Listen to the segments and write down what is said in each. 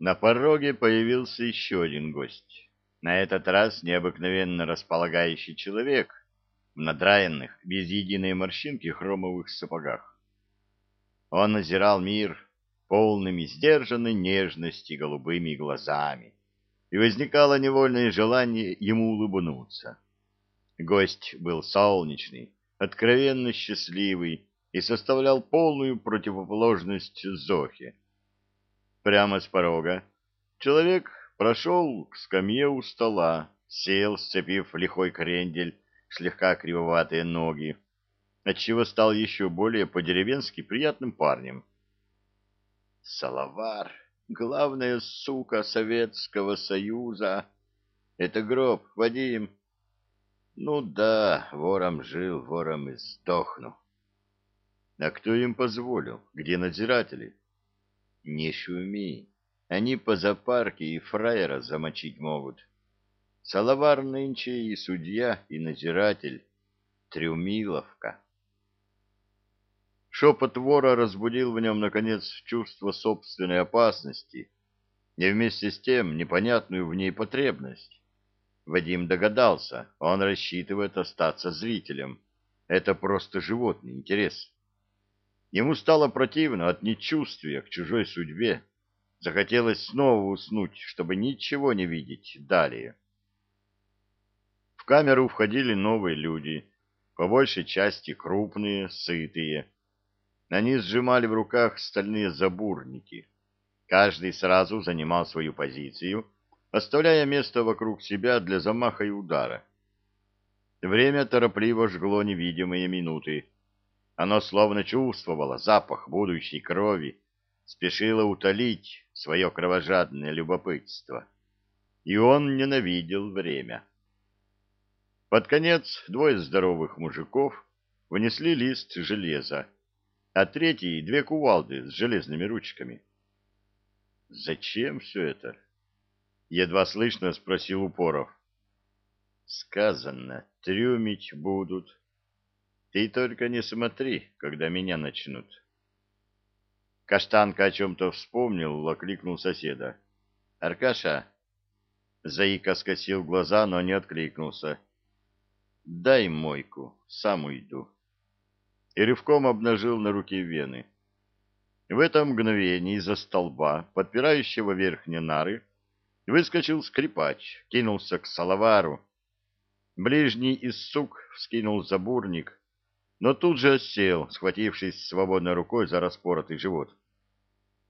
На пороге появился еще один гость. На этот раз необыкновенно располагающий человек в надраенных, без единой морщинки хромовых сапогах. Он озирал мир полными сдержанной нежности голубыми глазами, и возникало невольное желание ему улыбнуться. Гость был солнечный, откровенно счастливый и составлял полную противоположность Зохе. Прямо с порога человек прошел к скамье у стола, сел, сцепив лихой крендель, слегка кривоватые ноги, отчего стал еще более по-деревенски приятным парнем. «Салавар, главная сука Советского Союза! Это гроб, Вадим!» «Ну да, вором жил, вором и сдохну». «А кто им позволил? Где надзиратели?» «Не шуми, они по запарке и фраера замочить могут». Салавар нынче и судья, и надзиратель. Трюмиловка. Шепот вора разбудил в нем, наконец, чувство собственной опасности и вместе с тем непонятную в ней потребность. Вадим догадался, он рассчитывает остаться зрителем. Это просто животный интерес. Ему стало противно от нечувствия к чужой судьбе. Захотелось снова уснуть, чтобы ничего не видеть далее. В камеру входили новые люди, по большей части крупные, сытые. Они сжимали в руках стальные забурники. Каждый сразу занимал свою позицию, оставляя место вокруг себя для замаха и удара. Время торопливо жгло невидимые минуты. Оно словно чувствовало запах будущей крови, спешило утолить свое кровожадное любопытство. И он ненавидел время. Под конец двое здоровых мужиков внесли лист железа, а третий — две кувалды с железными ручками. «Зачем все это?» — едва слышно спросил Упоров. «Сказано, трюмить будут. Ты только не смотри, когда меня начнут». Каштанка о чем-то вспомнил, окликнул соседа. «Аркаша?» Заика скосил глаза, но не откликнулся. Дай мойку, сам уйду. И рывком обнажил на руке вены. В это мгновение из-за столба, подпирающего верхние нары, выскочил скрипач, кинулся к салавару. Ближний из сук вскинул забурник, но тут же сел, схватившись свободной рукой за распоротый живот.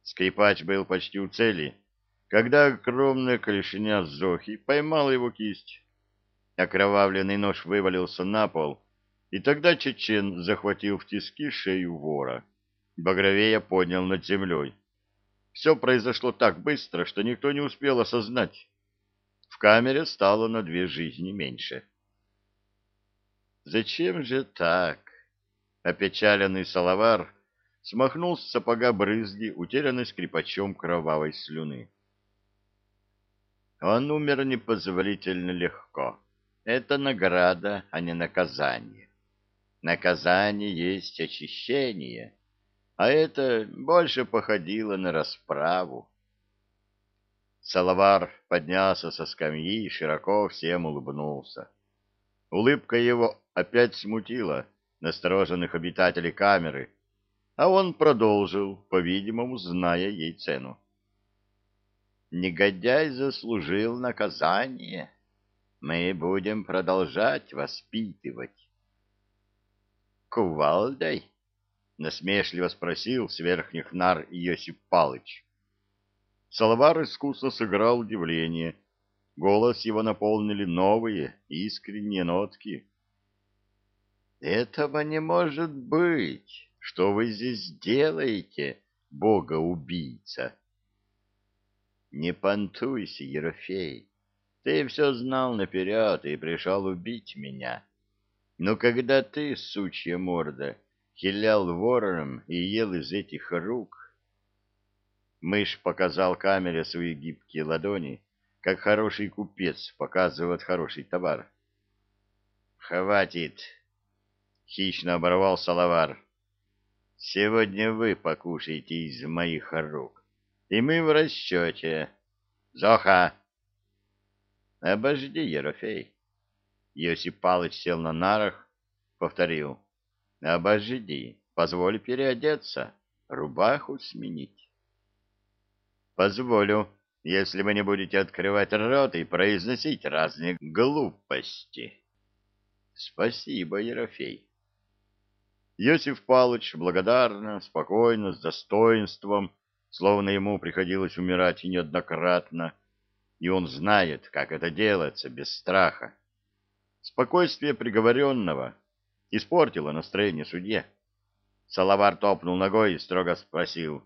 Скрипач был почти у цели, когда огромная клешня Зохи поймала его кисть. Окровавленный нож вывалился на пол, и тогда чечен захватил в тиски шею вора. Багровея поднял над землей. Все произошло так быстро, что никто не успел осознать. В камере стало на две жизни меньше. «Зачем же так?» Опечаленный салавар смахнул с сапога брызги, утерянной скрипачом кровавой слюны. Он умер непозволительно легко. Это награда, а не наказание. Наказание есть очищение, а это больше походило на расправу. Салавар поднялся со скамьи и широко всем улыбнулся. Улыбка его опять смутила настороженных обитателей камеры, а он продолжил, по-видимому, зная ей цену. Негодяй заслужил наказание мы будем продолжать воспитывать. Кувалдой? насмешливо спросил с верхних нар Иосип Палыч. Салавар искусно сыграл удивление. Голос его наполнили новые, искренние нотки. «Этого не может быть! Что вы здесь делаете, бога-убийца?» «Не понтуйся, Ерофей!» Ты все знал наперед и пришел убить меня. Но когда ты, сучья морда, хилял вороном и ел из этих рук... Мышь показал камере свои гибкие ладони, как хороший купец показывает хороший товар. «Хватит!» — хищно оборвал Салавар. «Сегодня вы покушаете из моих рук. и мы в расчете. Зоха! Обожди, Ерофей. Йосип Палыч сел на нарах, повторил. Обожди, позволь переодеться, рубаху сменить. Позволю, если вы не будете открывать рот и произносить разные глупости. Спасибо, Ерофей. Иосиф Павлович благодарно, спокойно, с достоинством, словно ему приходилось умирать неоднократно, и он знает, как это делается без страха. Спокойствие приговоренного испортило настроение судье. Салавар топнул ногой и строго спросил.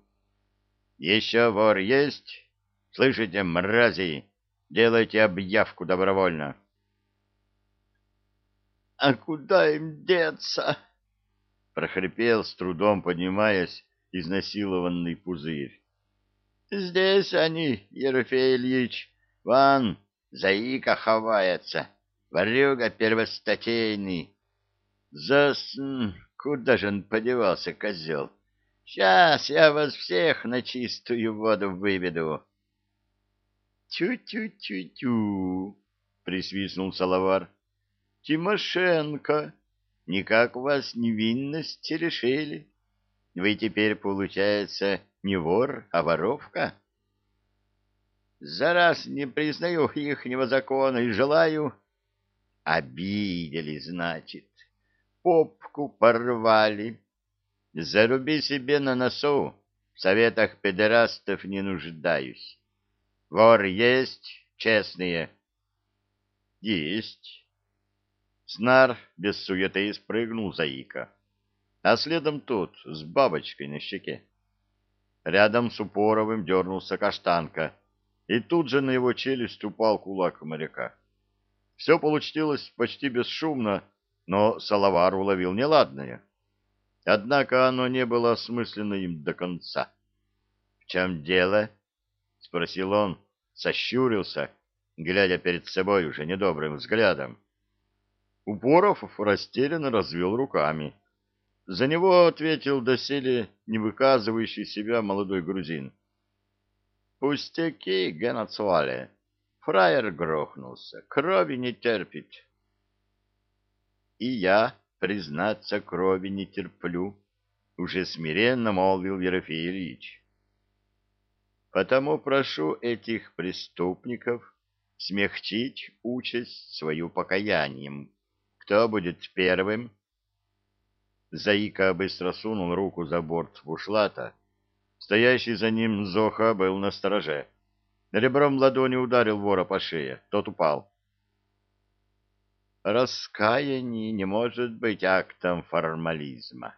— Еще вор есть? Слышите, мрази, делайте объявку добровольно. — А куда им деться? — прохрипел, с трудом поднимаясь, изнасилованный пузырь. — Здесь они, Ерофей Ильич, ван, заика ховается, ворюга первостатейный. Засн... Куда же он подевался, козел? Сейчас я вас всех на чистую воду выведу. Тю-тю-тю-тю, присвистнул Салавар. Тимошенко, никак вас невинность решили. Вы теперь, получается, не вор, а воровка? За раз не признаю ихнего закона и желаю... Обидели, значит, попку порвали. Заруби себе на носу, в советах педерастов не нуждаюсь. Вор есть, честные? Есть. Снар без суеты спрыгнул заика, а следом тот с бабочкой на щеке. Рядом с Упоровым дернулся каштанка, и тут же на его челюсть упал кулак моряка. Все получилось почти бесшумно, но Салавар уловил неладное. Однако оно не было осмысленно им до конца. — В чем дело? — спросил он, сощурился, глядя перед собой уже недобрым взглядом. Упоров растерянно развел руками. За него ответил доселе не выказывающий себя молодой грузин. «Пустяки, Генацуале. Фраер грохнулся, крови не терпит». «И я, признаться, крови не терплю», — уже смиренно молвил Ерофей Ильич. «Потому прошу этих преступников смягчить участь свою покаянием». Кто будет первым? Заика быстро сунул руку за борт бушлата. Стоящий за ним Зоха был на стороже. Ребром ладони ударил вора по шее. Тот упал. Раскаяние не может быть актом формализма.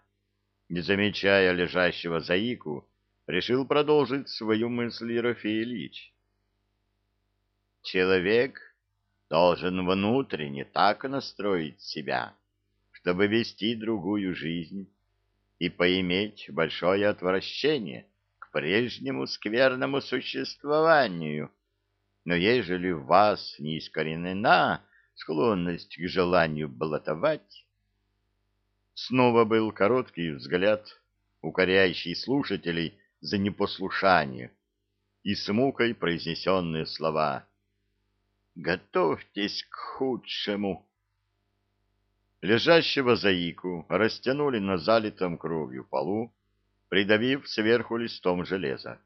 Не замечая лежащего Заику, решил продолжить свою мысль Ерофей Ильич. Человек должен внутренне так настроить себя, чтобы вести другую жизнь и поиметь большое отвращение к прежнему скверному существованию. Но ежели в вас не искоренена склонность к желанию блатовать... Снова был короткий взгляд, укоряющий слушателей за непослушание, и с мукой произнесенные слова — Готовьтесь к худшему. Лежащего заику растянули на залитом кровью полу, придавив сверху листом железа.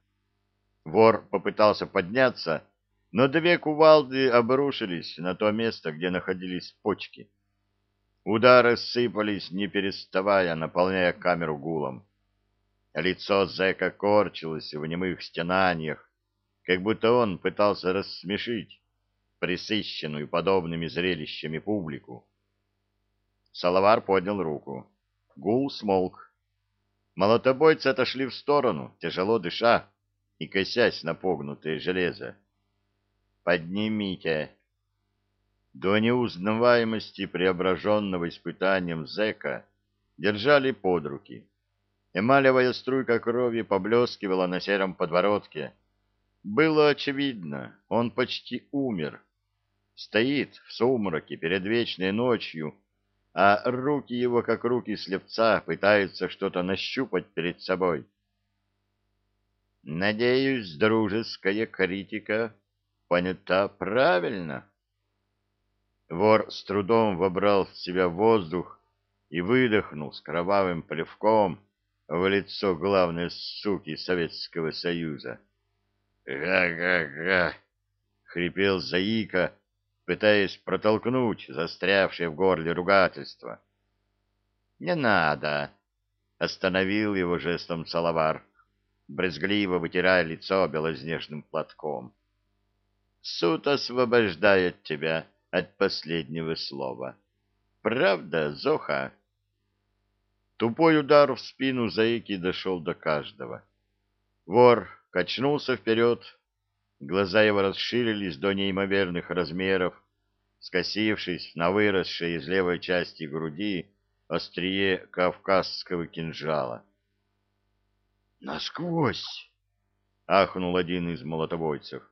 Вор попытался подняться, но две кувалды обрушились на то место, где находились почки. Удары сыпались, не переставая, наполняя камеру гулом. Лицо зэка корчилось в немых стенаниях, как будто он пытался рассмешить присыщенную подобными зрелищами публику. Салавар поднял руку. Гул смолк. Молотобойцы отошли в сторону, тяжело дыша и косясь на погнутое железо. «Поднимите!» До неузнаваемости преображенного испытанием зэка держали под руки. Эмалевая струйка крови поблескивала на сером подворотке. Было очевидно, он почти умер стоит в сумраке перед вечной ночью, а руки его, как руки слепца, пытаются что-то нащупать перед собой. Надеюсь, дружеская критика понята правильно. Вор с трудом вобрал в себя воздух и выдохнул с кровавым плевком в лицо главной суки Советского Союза. «Га-га-га!» — хрипел Заика, пытаясь протолкнуть застрявшее в горле ругательство. «Не надо!» — остановил его жестом Салавар брезгливо вытирая лицо белоснежным платком. Суд освобождает тебя от последнего слова. Правда, Зоха? Тупой удар в спину заики дошел до каждого. Вор качнулся вперед, глаза его расширились до неимоверных размеров, скосившись на выросшее из левой части груди острие кавказского кинжала. Насквозь! — ахнул один из молотобойцев.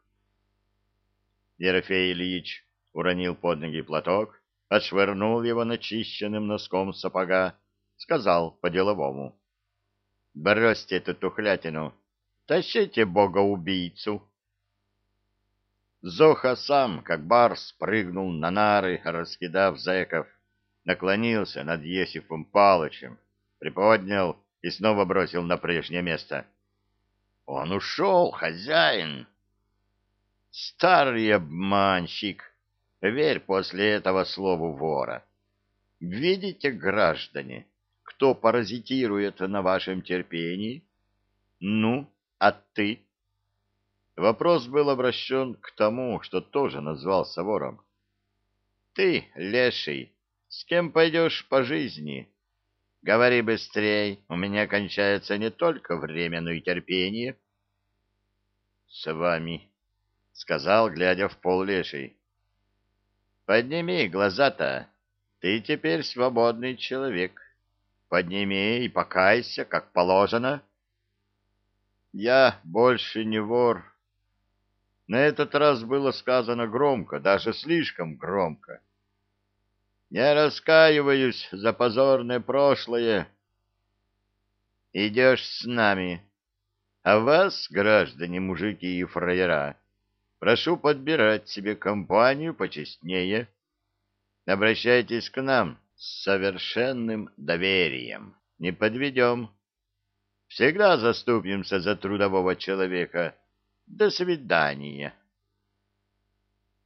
Ерофей Ильич уронил под ноги платок, отшвырнул его начищенным носком сапога, сказал по-деловому. — Бросьте эту тухлятину, тащите бога-убийцу. Зоха сам, как барс, прыгнул на нары, раскидав зэков, наклонился над Есифом Палычем, приподнял и снова бросил на прежнее место. «Он ушел, хозяин!» «Старый обманщик!» Верь после этого слову вора. Видите, граждане, кто паразитирует на вашем терпении? Ну, а ты? Вопрос был обращен к тому, что тоже назвался вором. Ты, леший, с кем пойдешь по жизни? Говори быстрей, у меня кончается не только время, но и терпение. — С вами, — сказал, глядя в пол леший. — Подними глаза-то, ты теперь свободный человек. Подними и покайся, как положено. — Я больше не вор. На этот раз было сказано громко, даже слишком громко. — не раскаиваюсь за позорное прошлое. Идешь с нами. А вас, граждане, мужики и фраера, прошу подбирать себе компанию почестнее. Обращайтесь к нам с совершенным доверием. Не подведем. Всегда заступимся за трудового человека. До свидания.